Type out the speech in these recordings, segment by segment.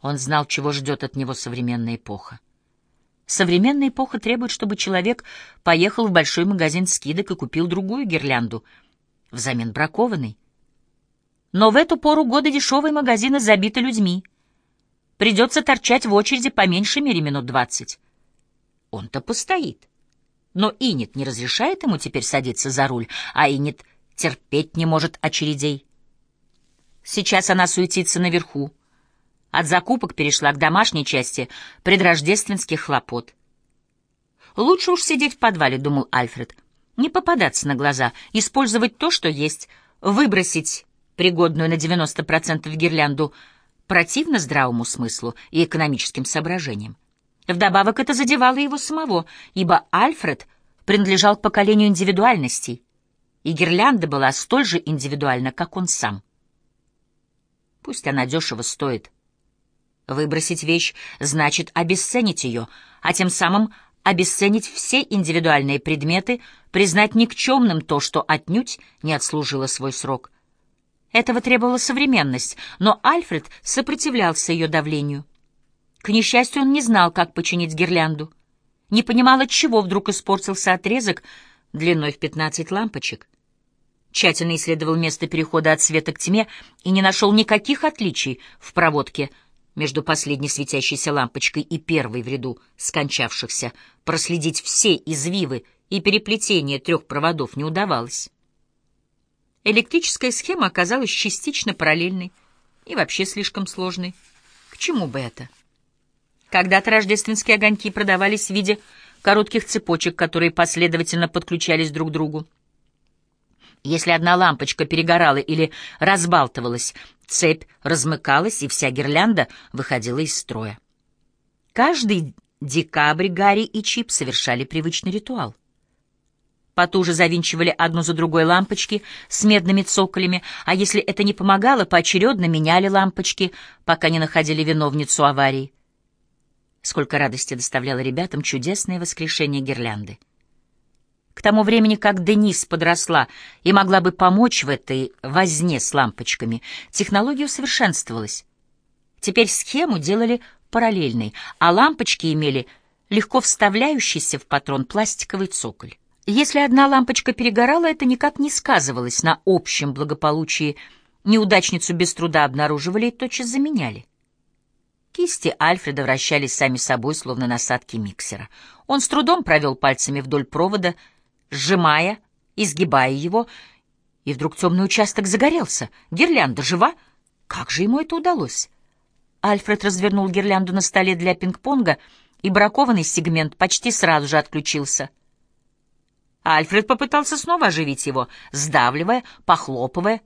Он знал, чего ждет от него современная эпоха. Современная эпоха требует, чтобы человек поехал в большой магазин скидок и купил другую гирлянду, взамен бракованной. Но в эту пору года дешевые магазины забиты людьми. Придется торчать в очереди по меньшей мере минут двадцать. Он-то постоит. Но Инет не разрешает ему теперь садиться за руль, а Инет терпеть не может очередей. Сейчас она суетится наверху. От закупок перешла к домашней части предрождественских хлопот. «Лучше уж сидеть в подвале», — думал Альфред. «Не попадаться на глаза, использовать то, что есть, выбросить пригодную на 90% гирлянду противно здравому смыслу и экономическим соображениям. Вдобавок это задевало его самого, ибо Альфред принадлежал к поколению индивидуальностей, и гирлянда была столь же индивидуальна, как он сам. Пусть она дешево стоит. Выбросить вещь значит обесценить ее, а тем самым обесценить все индивидуальные предметы, признать никчемным то, что отнюдь не отслужило свой срок. Этого требовала современность, но Альфред сопротивлялся ее давлению. К несчастью, он не знал, как починить гирлянду. Не понимал, от чего вдруг испортился отрезок длиной в пятнадцать лампочек. Тщательно исследовал место перехода от света к тьме и не нашел никаких отличий в проводке между последней светящейся лампочкой и первой в ряду скончавшихся. Проследить все извивы и переплетения трех проводов не удавалось. Электрическая схема оказалась частично параллельной и вообще слишком сложной. К чему бы это? Когда-то рождественские огоньки продавались в виде коротких цепочек, которые последовательно подключались друг к другу. Если одна лампочка перегорала или разбалтывалась, цепь размыкалась, и вся гирлянда выходила из строя. Каждый декабрь Гарри и Чип совершали привычный ритуал. Потуже завинчивали одну за другой лампочки с медными цоколями, а если это не помогало, поочередно меняли лампочки, пока не находили виновницу аварии. Сколько радости доставляло ребятам чудесное воскрешение гирлянды. К тому времени, как Денис подросла и могла бы помочь в этой возне с лампочками, технология усовершенствовалась. Теперь схему делали параллельной, а лампочки имели легко вставляющийся в патрон пластиковый цоколь. Если одна лампочка перегорала, это никак не сказывалось на общем благополучии. Неудачницу без труда обнаруживали и тотчас заменяли. Кисти Альфреда вращались сами собой, словно насадки миксера. Он с трудом провел пальцами вдоль провода, сжимая, изгибая его, и вдруг темный участок загорелся. Гирлянда жива? Как же ему это удалось? Альфред развернул гирлянду на столе для пинг-понга, и бракованный сегмент почти сразу же отключился. Альфред попытался снова оживить его, сдавливая, похлопывая,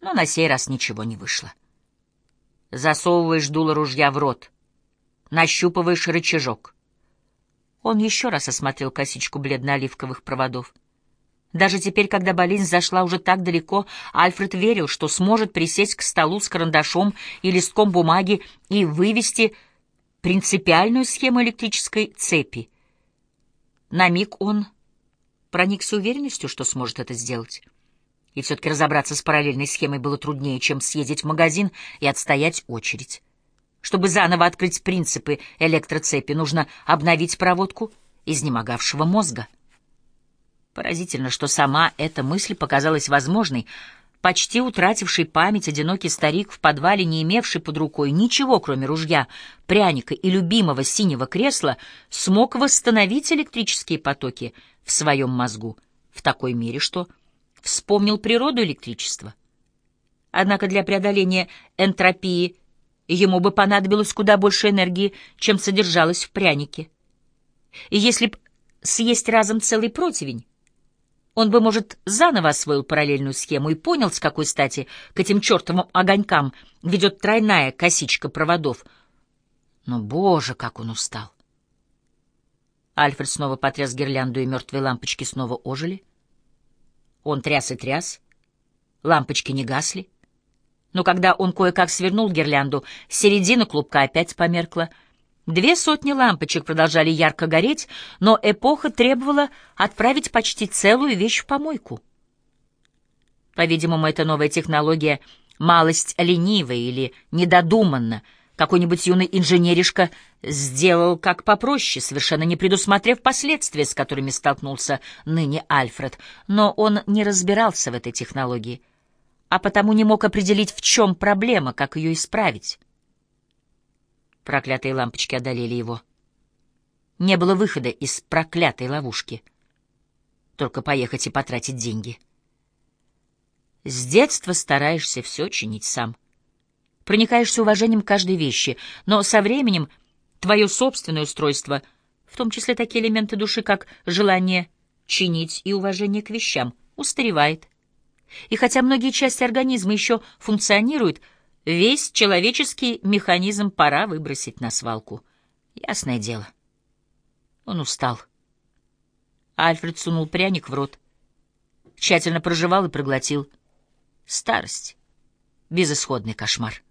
но на сей раз ничего не вышло. Засовываешь дуло ружья в рот, нащупываешь рычажок. Он еще раз осмотрел косичку бледно-оливковых проводов. Даже теперь, когда болезнь зашла уже так далеко, Альфред верил, что сможет присесть к столу с карандашом и листком бумаги и вывести принципиальную схему электрической цепи. На миг он проникся уверенностью, что сможет это сделать. И все-таки разобраться с параллельной схемой было труднее, чем съездить в магазин и отстоять очередь. Чтобы заново открыть принципы электроцепи, нужно обновить проводку изнемогавшего мозга. Поразительно, что сама эта мысль показалась возможной. Почти утративший память одинокий старик в подвале, не имевший под рукой ничего, кроме ружья, пряника и любимого синего кресла, смог восстановить электрические потоки в своем мозгу в такой мере, что вспомнил природу электричества. Однако для преодоления энтропии ему бы понадобилось куда больше энергии, чем содержалось в прянике. И если б съесть разом целый противень, он бы, может, заново освоил параллельную схему и понял, с какой стати к этим чертовым огонькам ведет тройная косичка проводов. Но, боже, как он устал! Альфред снова потряс гирлянду, и мертвые лампочки снова ожили. Он тряс и тряс. Лампочки не гасли. Но когда он кое-как свернул гирлянду, середина клубка опять померкла. Две сотни лампочек продолжали ярко гореть, но эпоха требовала отправить почти целую вещь в помойку. По-видимому, эта новая технология малость ленивая или недодуманна, Какой-нибудь юный инженеришка сделал как попроще, совершенно не предусмотрев последствия, с которыми столкнулся ныне Альфред, но он не разбирался в этой технологии, а потому не мог определить, в чем проблема, как ее исправить. Проклятые лампочки одолели его. Не было выхода из проклятой ловушки. Только поехать и потратить деньги. С детства стараешься все чинить сам. Проникаешься уважением к каждой вещи, но со временем твое собственное устройство, в том числе такие элементы души, как желание чинить и уважение к вещам, устаревает. И хотя многие части организма еще функционируют, весь человеческий механизм пора выбросить на свалку. Ясное дело. Он устал. Альфред сунул пряник в рот. Тщательно прожевал и проглотил. Старость. Безысходный кошмар.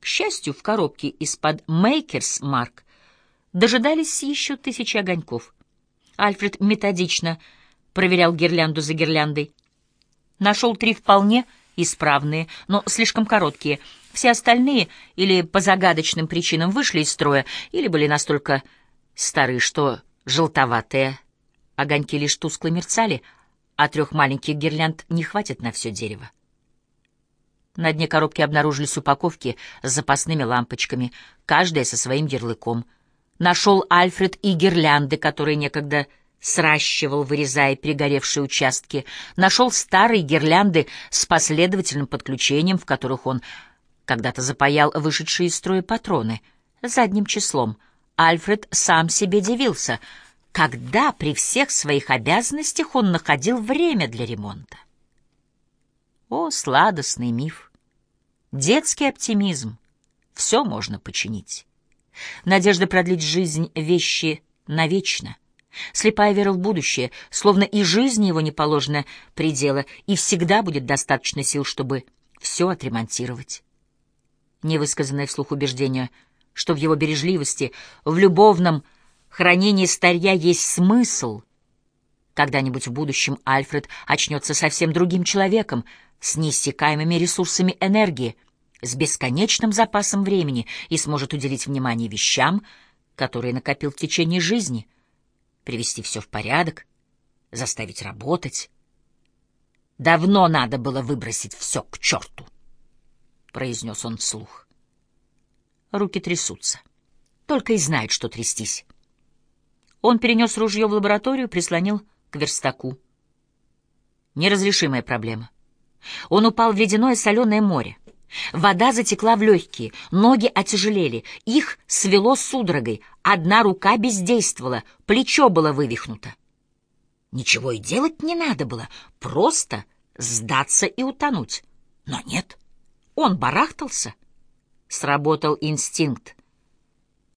К счастью, в коробке из-под Makers Mark дожидались еще тысячи огоньков. Альфред методично проверял гирлянду за гирляндой. Нашел три вполне исправные, но слишком короткие. Все остальные или по загадочным причинам вышли из строя, или были настолько старые, что желтоватые огоньки лишь тускло мерцали, а трех маленьких гирлянд не хватит на все дерево. На дне коробки обнаружились упаковки с запасными лампочками, каждая со своим ярлыком. Нашел Альфред и гирлянды, которые некогда сращивал, вырезая перегоревшие участки. Нашел старые гирлянды с последовательным подключением, в которых он когда-то запаял вышедшие из строя патроны. Задним числом. Альфред сам себе дивился, когда при всех своих обязанностях он находил время для ремонта. О, сладостный миф! Детский оптимизм. Все можно починить. Надежда продлить жизнь вещи навечно. Слепая вера в будущее, словно и жизни его не положено предела, и всегда будет достаточно сил, чтобы все отремонтировать. Невысказанное вслух убеждение, что в его бережливости, в любовном хранении старья есть смысл. Когда-нибудь в будущем Альфред очнется совсем другим человеком, с неиссякаемыми ресурсами энергии, с бесконечным запасом времени и сможет уделить внимание вещам, которые накопил в течение жизни, привести все в порядок, заставить работать. Давно надо было выбросить все к черту, — произнес он вслух. Руки трясутся. Только и знает, что трястись. Он перенес ружье в лабораторию, прислонил к верстаку. Неразрешимая проблема. Он упал в ледяное соленое море. Вода затекла в легкие, ноги отяжелели, их свело судорогой, одна рука бездействовала, плечо было вывихнуто. Ничего и делать не надо было, просто сдаться и утонуть. Но нет, он барахтался. Сработал инстинкт.